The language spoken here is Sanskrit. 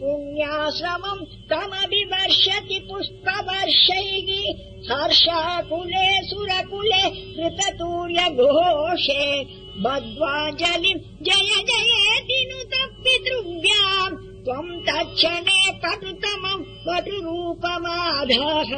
पुण्याश्रमम् तमभिवर्षति पुष्पवर्षैः हर्षाकुले सुरकुले कृततूर्यघोषे बद्वाञ्जलिम् जय जयेति नुत पितृव्याम् त्वम् तच्छणे कटुतमम् कटुरूपमाधः